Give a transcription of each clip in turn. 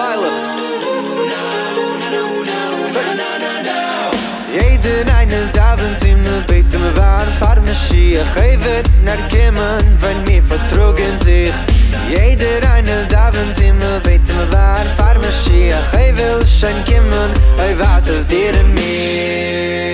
meilig. Jeder eine davent in me bete me war far me sie gevet nar kimmen wenn mir vertrogen sich Jeder eine davent in me bete me war far me sie gevel schon kimmen ei warte dir in mir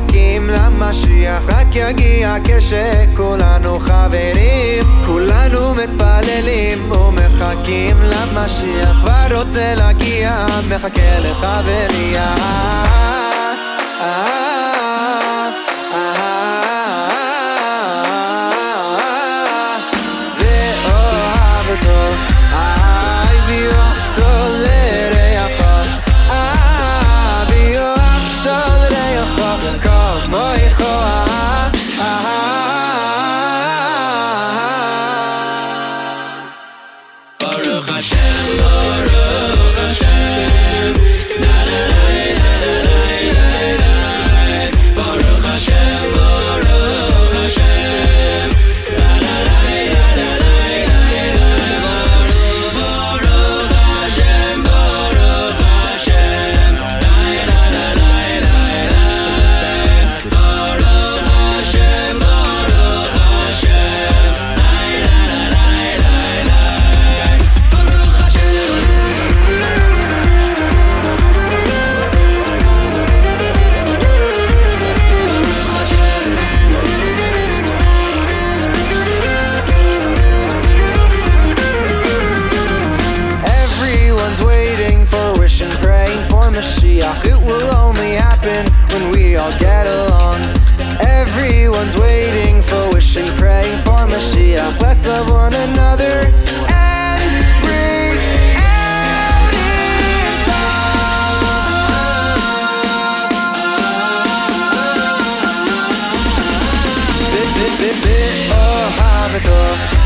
ומחכים למשיח. רק יגיע כשכולנו חברים. כולנו מתפללים ומחכים למשיח. כבר רוצה להגיע מחכה לחברי Baruch Hashem, Baruch Mashiach. It will only happen when we all get along. Everyone's waiting for, wishing, praying for Mashiach. Let's love one another. Bit, bit, bit, bit, oh, have it all.